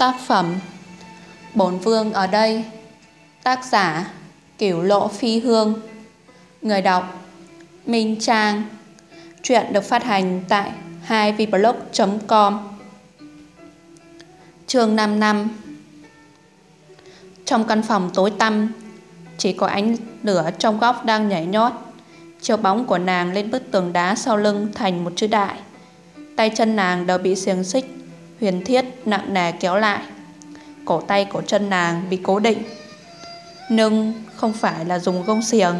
Tác phẩm bốn Vương ở đây. Tác giả Kiểu Lộ Phi Hương. Người đọc Minh Trang. Chuyện được phát hành tại 2vblog.com Chương 5 năm. Trong căn phòng tối tăm, Chỉ có ánh lửa trong góc đang nhảy nhót. Chiếu bóng của nàng lên bức tường đá sau lưng thành một chữ đại. Tay chân nàng đều bị xiềng xích huyền thiết nặng nề kéo lại. Cổ tay cổ chân nàng bị cố định. Nhưng không phải là dùng gông xiềng,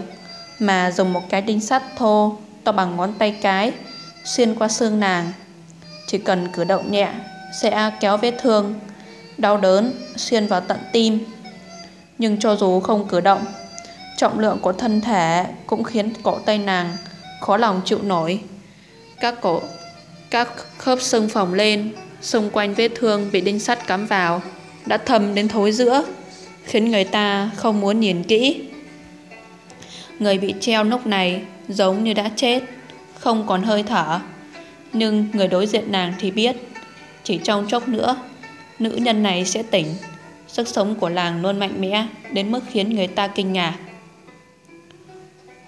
mà dùng một cái đinh sắt thô to bằng ngón tay cái xuyên qua xương nàng. Chỉ cần cử động nhẹ sẽ kéo vết thương, đau đớn xuyên vào tận tim. Nhưng cho dù không cử động, trọng lượng của thân thể cũng khiến cổ tay nàng khó lòng chịu nổi. Các cổ các khớp xương phồng lên Xung quanh vết thương bị đinh sắt cắm vào, Đã thâm đến thối giữa, Khiến người ta không muốn nhìn kỹ. Người bị treo lúc này Giống như đã chết, Không còn hơi thở. Nhưng người đối diện nàng thì biết, Chỉ trong chốc nữa, Nữ nhân này sẽ tỉnh. Sức sống của làng luôn mạnh mẽ Đến mức khiến người ta kinh ngạc.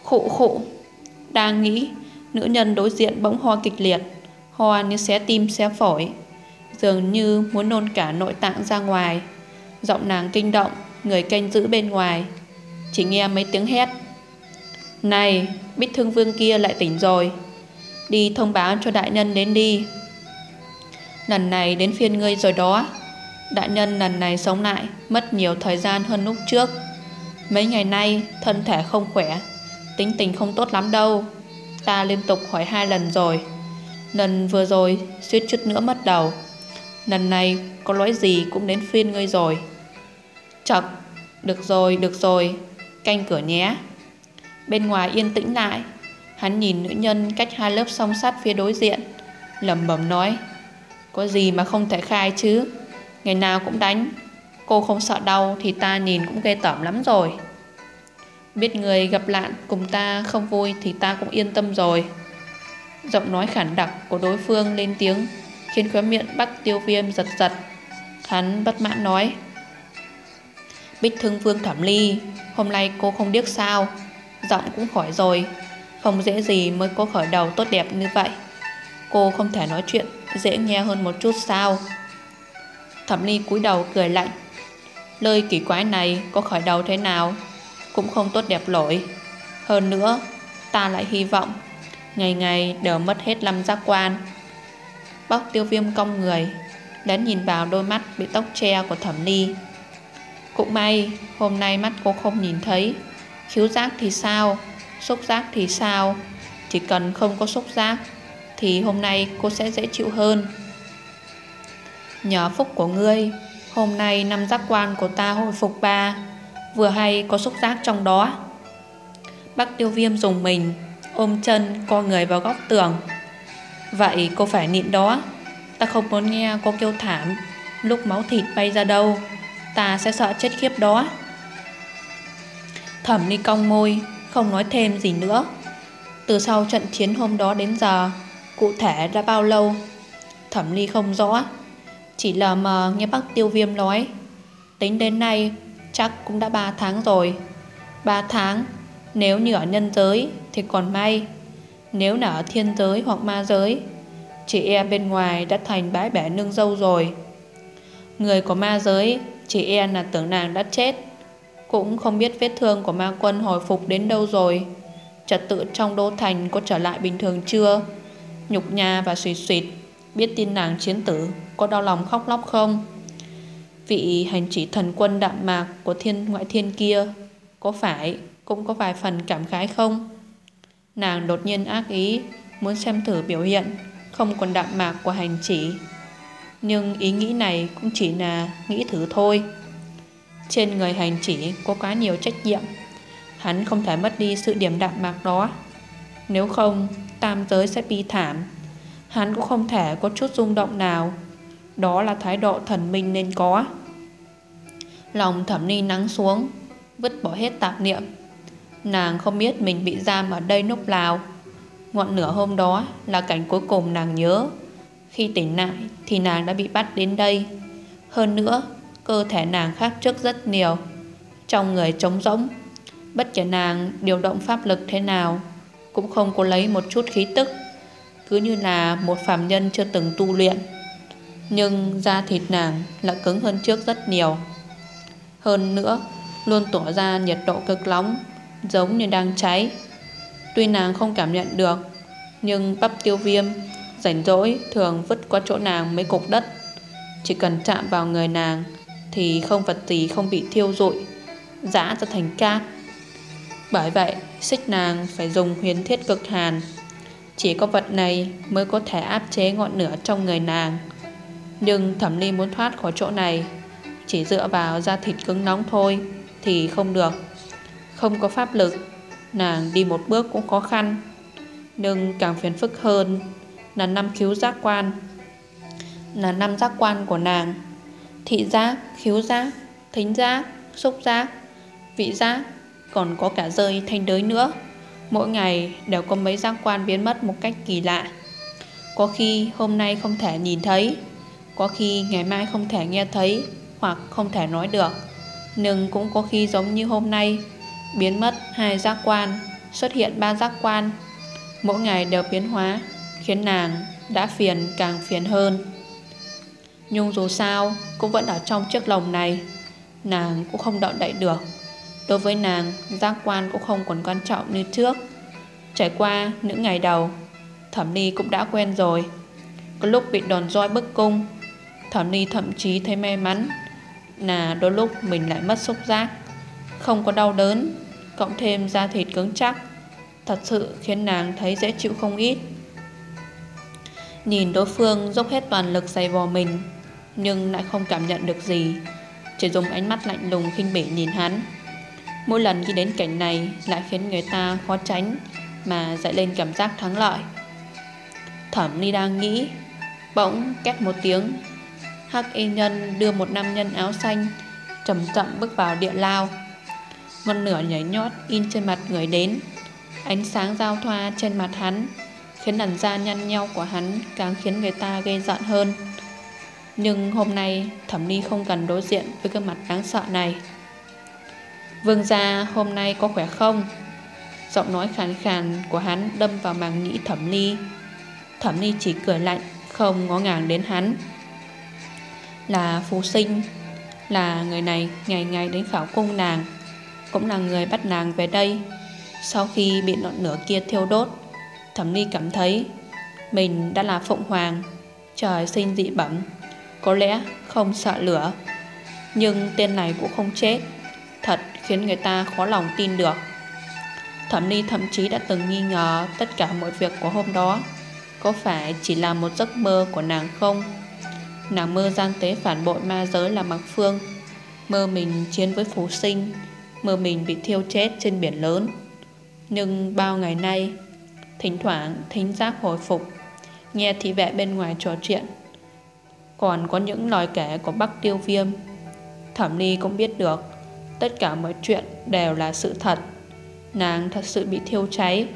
Khụ khụ, Đang nghĩ, Nữ nhân đối diện bỗng ho kịch liệt, Ho như xé tim xé phổi dường như muốn nôn cả nội tạng ra ngoài. Giọng nàng kinh động, người canh giữ bên ngoài. Chỉ nghe mấy tiếng hét. Này, bích thương vương kia lại tỉnh rồi. Đi thông báo cho đại nhân đến đi. Lần này đến phiên ngươi rồi đó. Đại nhân lần này sống lại, mất nhiều thời gian hơn lúc trước. Mấy ngày nay, thân thể không khỏe, tính tình không tốt lắm đâu. Ta liên tục hỏi hai lần rồi. Lần vừa rồi, suýt chút nữa mất đầu. Lần này có lỗi gì cũng đến phiên ngươi rồi. Chật Được rồi, được rồi Canh cửa nhé. Bên ngoài yên tĩnh lại Hắn nhìn nữ nhân cách hai lớp song sắt phía đối diện lẩm bẩm nói Có gì mà không thể khai chứ? Ngày nào cũng đánh Cô không sợ đau thì ta nhìn cũng ghê tởm lắm rồi. Biết người gặp lạn cùng ta không vui Thì ta cũng yên tâm rồi. Giọng nói khản đặc của đối phương lên tiếng khiến khóe miệng Bắc Tiêu Viêm giật giật. Hắn bất mãn nói. Bích thương vương thẩm ly, hôm nay cô không điếc sao, giọng cũng khỏi rồi, không dễ gì mới có khởi đầu tốt đẹp như vậy. Cô không thể nói chuyện dễ nghe hơn một chút sao? Thẩm ly cúi đầu cười lạnh. Lời kỳ quái này có khởi đầu thế nào cũng không tốt đẹp lỗi, Hơn nữa, ta lại hy vọng ngày ngày đều mất hết lâm giác quan. Bóc tiêu viêm cong người Đến nhìn vào đôi mắt bị tóc che của thẩm ly Cũng may, Hôm nay mắt cô không nhìn thấy. Khiếu giác thì sao? Xúc giác thì sao? Chỉ cần không có xúc giác, Thì hôm nay cô sẽ dễ chịu hơn. Nhờ phúc của ngươi, Hôm nay năm giác quan của ta hồi phục ba. Vừa hay có xúc giác trong đó. Bác tiêu viêm dùng mình, Ôm chân co người vào góc tường. Vậy cô phải nhịn đó. Ta không muốn nghe cô kêu thảm. Lúc máu thịt bay ra đâu, Ta sẽ sợ chết khiếp đó. Thẩm ni cong môi, Không nói thêm gì nữa. Từ sau trận chiến hôm đó đến giờ, Cụ thể đã bao lâu? Thẩm ly không rõ. Chỉ lờ mờ nghe bác tiêu viêm nói. Tính đến nay, Chắc cũng đã 3 tháng rồi. 3 tháng, Nếu như ở nhân giới thì còn may nếu là ở thiên giới hoặc ma giới. Chị e bên ngoài đã thành bãi bẻ nương dâu rồi. Người của ma giới, Chị e là tưởng nàng đã chết. Cũng không biết vết thương của ma quân hồi phục đến đâu rồi. Trật tự trong đô thành có trở lại bình thường chưa? Nhục nhà và suy suyệt Biết tin nàng chiến tử Có đau lòng khóc lóc không? Vị hành chỉ thần quân đạm mạc Của thiên ngoại thiên kia Có phải, cũng có vài phần cảm khái không? Nàng đột nhiên ác ý, Muốn xem thử biểu hiện, Không còn đạm mạc của hành chỉ. Nhưng ý nghĩ này cũng chỉ là nghĩ thử thôi. Trên người hành chỉ có quá nhiều trách nhiệm. Hắn không thể mất đi sự điểm đạm mạc đó. Nếu không, Tam giới sẽ bi thảm. Hắn cũng không thể có chút rung động nào. Đó là thái độ thần minh nên có. Lòng thẩm ni nắng xuống, Vứt bỏ hết tạp niệm. Nàng không biết mình bị giam ở đây lúc nào Ngọn lửa hôm đó là cảnh cuối cùng nàng nhớ Khi tỉnh lại thì nàng đã bị bắt đến đây Hơn nữa, cơ thể nàng khác trước rất nhiều. Trong người trống rỗng, bất kể nàng điều động pháp lực thế nào, cũng không có lấy một chút khí tức, cứ như là một phàm nhân chưa từng tu luyện. Nhưng da thịt nàng là cứng hơn trước rất nhiều. Hơn nữa, luôn tỏa ra nhiệt độ cực nóng, giống như đang cháy. Tuy nàng không cảm nhận được, nhưng bắp tiêu viêm rảnh rỗi thường vứt qua chỗ nàng mấy cục đất. Chỉ cần chạm vào người nàng thì không vật gì không bị thiêu rụi, giã ra thành cát. Bởi vậy, xích nàng phải dùng huyền thiết cực hàn. Chỉ có vật này mới có thể áp chế ngọn lửa trong người nàng. Nhưng thẩm ly muốn thoát khỏi chỗ này, chỉ dựa vào da thịt cứng nóng thôi thì không được. Không có pháp lực, nàng đi một bước cũng khó khăn. Nhưng càng phiền phức hơn là năm khiếu giác quan. Là năm giác quan của nàng. Thị giác, khiếu giác, thính giác, xúc giác, vị giác, còn có cả rơi thanh đới nữa. Mỗi ngày đều có mấy giác quan biến mất một cách kỳ lạ. Có khi hôm nay không thể nhìn thấy, có khi ngày mai không thể nghe thấy hoặc không thể nói được. Nhưng cũng có khi giống như hôm nay, biến mất hai giác quan, xuất hiện ba giác quan. Mỗi ngày đều biến hóa, khiến nàng đã phiền càng phiền hơn. Nhưng dù sao, cũng vẫn ở trong chiếc lồng này, nàng cũng không động đậy được. Đối với nàng, giác quan cũng không còn quan trọng như trước. Trải qua những ngày đầu, Thẩm ni cũng đã quen rồi. Có lúc bị đòn roi bức cung, Thẩm ni thậm chí thấy may mắn là đôi lúc mình lại mất xúc giác. Không có đau đớn, cộng thêm da thịt cứng chắc, thật sự khiến nàng thấy dễ chịu không ít. Nhìn đối phương dốc hết toàn lực giày vò mình, nhưng lại không cảm nhận được gì, chỉ dùng ánh mắt lạnh lùng khinh bỉ nhìn hắn. Mỗi lần khi đến cảnh này lại khiến người ta khó tránh mà dậy lên cảm giác thắng lợi. Thẩm Ly đang nghĩ, bỗng két một tiếng, Hắc y nhân đưa một nam nhân áo xanh chậm chậm bước vào địa lao. Ngọn lửa nhảy nhót in trên mặt người đến, ánh sáng giao thoa trên mặt hắn khiến làn da nhăn nhau của hắn càng khiến người ta gây giận hơn. Nhưng hôm nay Thẩm Ly không cần đối diện với gương mặt đáng sợ này. Vương gia hôm nay có khỏe không? Giọng nói khàn khàn của hắn đâm vào màng nhĩ thẩm ly Thẩm ly chỉ cười lạnh Không ngó ngàng đến hắn Là phù sinh Là người này ngày ngày đến khảo cung nàng cũng là người bắt nàng về đây. Sau khi bị ngọn lửa kia thiêu đốt Thẩm ly cảm thấy Mình đã là phụng hoàng Trời sinh dị bẩm Có lẽ không sợ lửa. Nhưng tên này cũng không chết Thật khiến người ta khó lòng tin được. Thẩm Ly thậm chí đã từng nghi ngờ tất cả mọi việc của hôm đó có phải chỉ là một giấc mơ của nàng không? Nàng mơ gian tế phản bội ma giới là Mạc Phương, mơ mình chiến với phù sinh, mơ mình bị thiêu chết trên biển lớn. Nhưng bao ngày nay, thỉnh thoảng thính giác hồi phục, nghe thị vệ bên ngoài trò chuyện. Còn có những lời kể của Bắc Tiêu Viêm. Thẩm Ly cũng biết được tất cả mọi chuyện đều là sự thật. Nàng thật sự bị thiêu cháy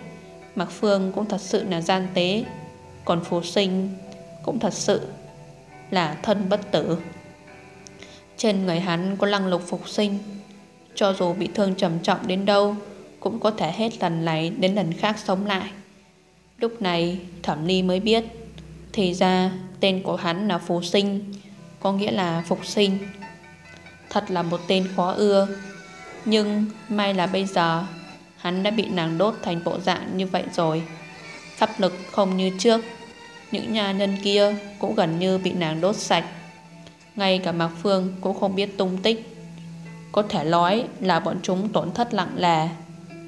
Mạc Phương cũng thật sự là gian tế Còn Phú sinh cũng thật sự là thân bất tử Trên người hắn có lăng lục phục sinh cho dù bị thương trầm trọng đến đâu, Cũng có thể hết lần này đến lần khác sống lại. Lúc này, Thẩm Ly mới biết, Thì ra tên của hắn là phù sinh, Có nghĩa là phục sinh. Thật là một tên khó ưa, Nhưng may là bây giờ, Hắn đã bị nàng đốt thành bộ dạng như vậy rồi. Pháp lực không như trước, Những nhà nhân kia cũng gần như bị nàng đốt sạch. Ngay cả Mạc Phương cũng không biết tung tích. Có thể nói là bọn chúng tổn thất lặng lè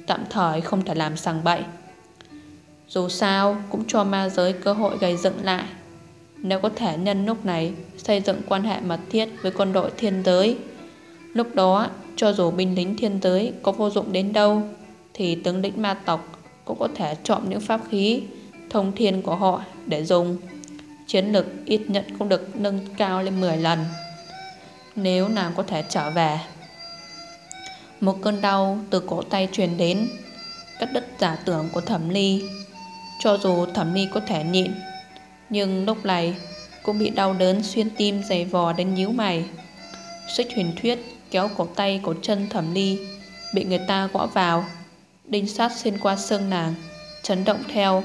Tạm thời không thể làm sằng bậy Dù sao, cũng cho ma giới cơ hội gây dựng lại Nếu có thể nhân lúc này xây dựng quan hệ mật thiết với quân đội thiên giới, Lúc đó cho dù binh lính thiên giới có vô dụng đến đâu, thì tướng lĩnh ma tộc cũng có thể trộm những pháp khí thông thiên của họ để dùng. Chiến lực ít nhất cũng được nâng cao lên 10 lần. Nếu nàng có thể trở về. Một cơn đau từ cổ tay truyền đến, cắt đứt giả tưởng của thẩm ly. Cho dù thẩm ly có thể nhịn, nhưng lúc này Cũng bị đau đớn xuyên tim dày vò đến nhíu mày. Xích huyền thuyết kéo cổ tay cổ chân thẩm ly Bị người ta gõ vào. Đinh sát xuyên qua xương nàng Chấn động theo.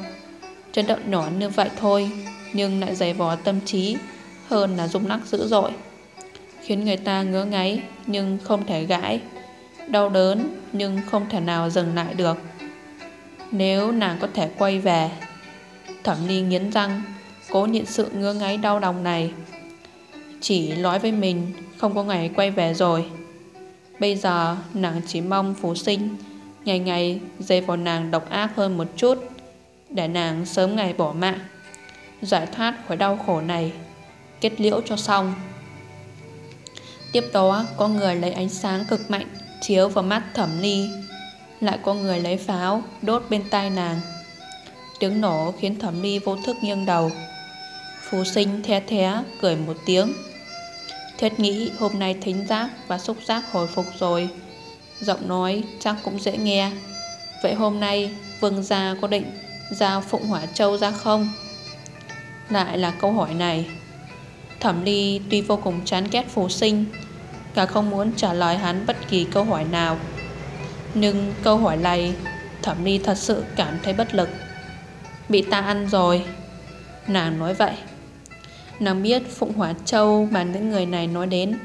Chấn động nhỏ như vậy thôi Nhưng lại dày vò tâm trí Hơn là rung lắc dữ dội Khiến người ta ngứa ngáy Nhưng không thể gãi. Đau đớn nhưng không thể nào dừng lại được. Nếu nàng có thể quay về, Thẩm ly nghiến răng, Cố nhịn sự ngứa ngáy đau lòng này. Chỉ nói với mình, Không có ngày quay về rồi. Bây giờ, nàng chỉ mong phú sinh, Ngày ngày dây vào nàng độc ác hơn một chút, Để nàng sớm ngày bỏ mạng. Giải thoát khỏi đau khổ này, Kết liễu cho xong. Tiếp đó, có người lấy ánh sáng cực mạnh Chiếu vào mắt thẩm ly Lại có người lấy pháo, Đốt bên tai nàng. Tiếng nổ khiến thẩm ly vô thức nghiêng đầu. Phú sinh the thé, Cười một tiếng. Thiết nghĩ hôm nay thính giác Và xúc giác hồi phục rồi. Giọng nói chắc cũng dễ nghe. Vậy hôm nay, Vương gia có định Giao Phụng Hỏa Châu ra không? Lại là câu hỏi này. Thẩm Ly tuy vô cùng chán ghét phù sinh Cả không muốn trả lời hắn bất kỳ câu hỏi nào. Nhưng câu hỏi này, Thẩm Ly thật sự cảm thấy bất lực. Bị ta ăn rồi, Nàng nói vậy. Nàng biết Phụng hóa Châu mà những người này nói đến,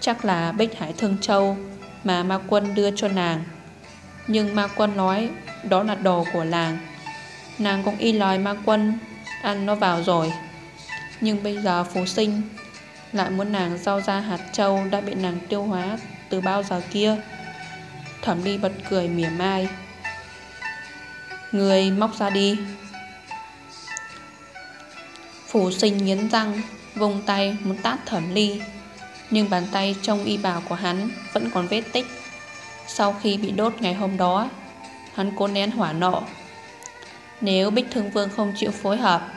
Chắc là Bích Hải Thương Châu Mà Ma Quân đưa cho nàng. Nhưng Ma Quân nói Đó là đồ của làng Nàng cũng y lời Ma Quân Ăn nó vào rồi. Nhưng bây giờ Phú Sinh lại muốn nàng giao ra hạt châu Đã bị nàng tiêu hóa từ bao giờ kia? Thẩm đi bật cười mỉa mai. Người móc ra đi. Phủ sinh nghiến răng Vùng tay muốn tát thẩm ly. Nhưng bàn tay trong y bào của hắn Vẫn còn vết tích. Sau khi bị đốt ngày hôm đó, Hắn cố nén hỏa nộ Nếu Bích Thương Vương không chịu phối hợp,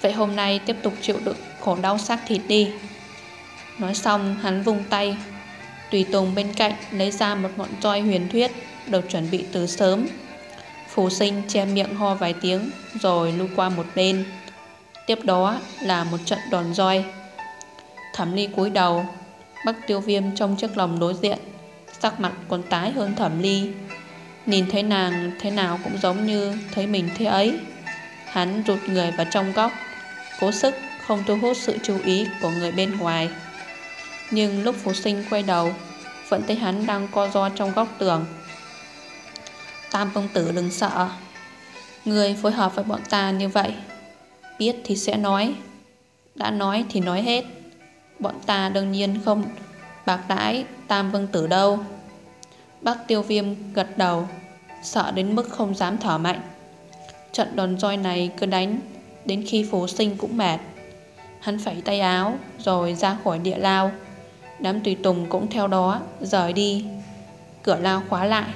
Vậy hôm nay tiếp tục chịu đựng khổ đau xác thịt đi. Nói xong, hắn vung tay. Tùy tùng bên cạnh lấy ra một ngọn roi huyền thuyết, Được chuẩn bị từ sớm. Phù sinh che miệng ho vài tiếng, Rồi lưu qua một bên. Tiếp đó là một trận đòn roi. Thẩm ly cúi đầu. Bắc tiêu viêm trong chiếc lòng đối diện, Sắc mặt còn tái hơn thẩm ly. Nhìn thấy nàng thế nào cũng giống như Thấy mình thế ấy. Hắn rụt người vào trong góc, Cố sức không thu hút sự chú ý Của người bên ngoài. Nhưng lúc phú sinh quay đầu, Vẫn thấy hắn đang co ro trong góc tường. Tam công tử đừng sợ. Người phối hợp với bọn ta như vậy, Biết thì sẽ nói. Đã nói thì nói hết. Bọn ta đương nhiên không Bạc đãi Tam Vương Tử đâu. Bác tiêu viêm gật đầu, Sợ đến mức không dám thở mạnh. Trận đòn roi này cứ đánh, Đến khi phú sinh cũng mệt. Hắn phẩy tay áo Rồi ra khỏi địa lao. Đám tùy tùng cũng theo đó Rời đi. Cửa lao khóa lại.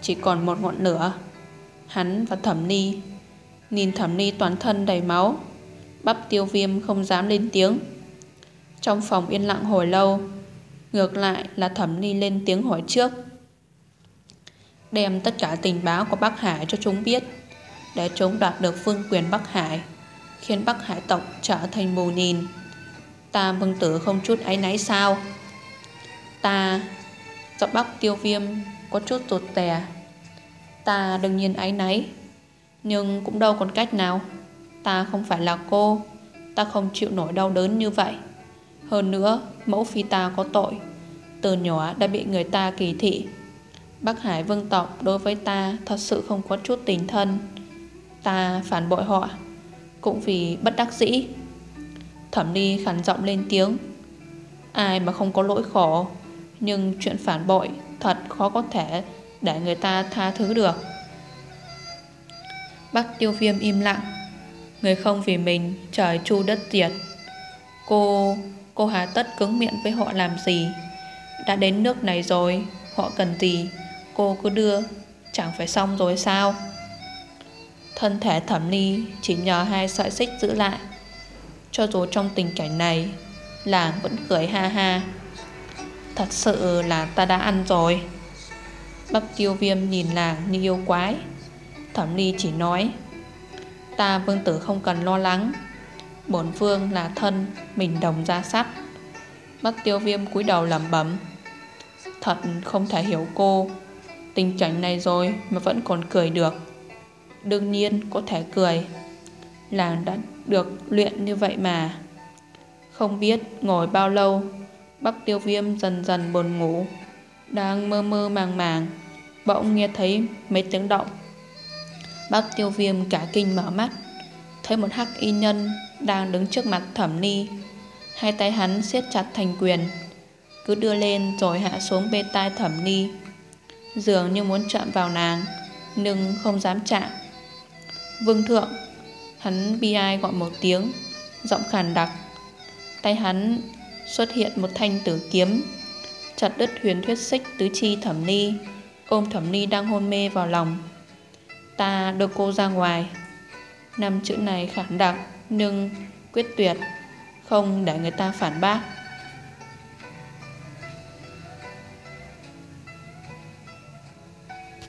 Chỉ còn một ngọn lửa. Hắn và thẩm ni. Nhìn thẩm ni toàn thân đầy máu. Bắp tiêu viêm không dám lên tiếng. Trong phòng yên lặng hồi lâu, Ngược lại là thẩm ni lên tiếng hỏi trước. Đem tất cả tình báo của Bắc Hải cho chúng biết, Để chúng đoạt được phương quyền Bắc Hải, Khiến Bắc Hải tộc trở thành mù nhìn. Ta vương tử không chút áy náy sao? Ta Giọng bóc tiêu viêm Có chút rụt tè. Ta đương nhiên áy náy, nhưng cũng đâu còn cách nào. Ta không phải là cô, Ta không chịu nổi đau đớn như vậy. Hơn nữa, mẫu phi ta có tội, Từ nhỏ đã bị người ta kỳ thị. Bắc Hải vương tộc đối với ta Thật sự không có chút tình thân. Ta phản bội họ, Cũng vì bất đắc dĩ. Thẩm Ly khẳng giọng lên tiếng. Ai mà không có lỗi khổ, Nhưng chuyện phản bội Thật khó có thể Để người ta tha thứ được. Bắc tiêu viêm im lặng. Người không vì mình, trời chu đất diệt. Cô Cô hà tất cứng miệng với họ làm gì? Đã đến nước này rồi, Họ cần gì? Cô cứ đưa, Chẳng phải xong rồi sao? Thân thể thẩm ly Chỉ nhờ hai sợi xích giữ lại. Cho dù trong tình cảnh này Làng vẫn cười ha ha. Thật sự là ta đã ăn rồi. Bắc tiêu viêm nhìn làng như yêu quái. Thẩm Ly chỉ nói, Ta vương tử không cần lo lắng. Bổn vương là thân, Mình đồng ra sắt. Bắc tiêu viêm cúi đầu lẩm bẩm, Thật không thể hiểu cô. Tình cảnh này rồi Mà vẫn còn cười được. Đương nhiên có thể cười. Làng đã được luyện như vậy mà. Không biết ngồi bao lâu, Bắc tiêu viêm dần dần buồn ngủ, Đang mơ mơ màng màng, Bỗng nghe thấy mấy tiếng động. Bắc tiêu viêm cả kinh mở mắt, Thấy một hắc y nhân Đang đứng trước mặt thẩm ni. Hai tay hắn siết chặt thành quyền, Cứ đưa lên rồi hạ xuống bên tai thẩm ni. Dường như muốn chạm vào nàng, Nhưng không dám chạm. Vương thượng Hắn bi ai gọi một tiếng, Giọng khàn đặc. Tay hắn xuất hiện một thanh tử kiếm, Chặt đứt huyền thuyết xích tứ chi thẩm ni, Ôm thẩm ni đang hôn mê vào lòng. Ta đưa cô ra ngoài. Năm chữ này khản đặc Nhưng quyết tuyệt, Không để người ta phản bác.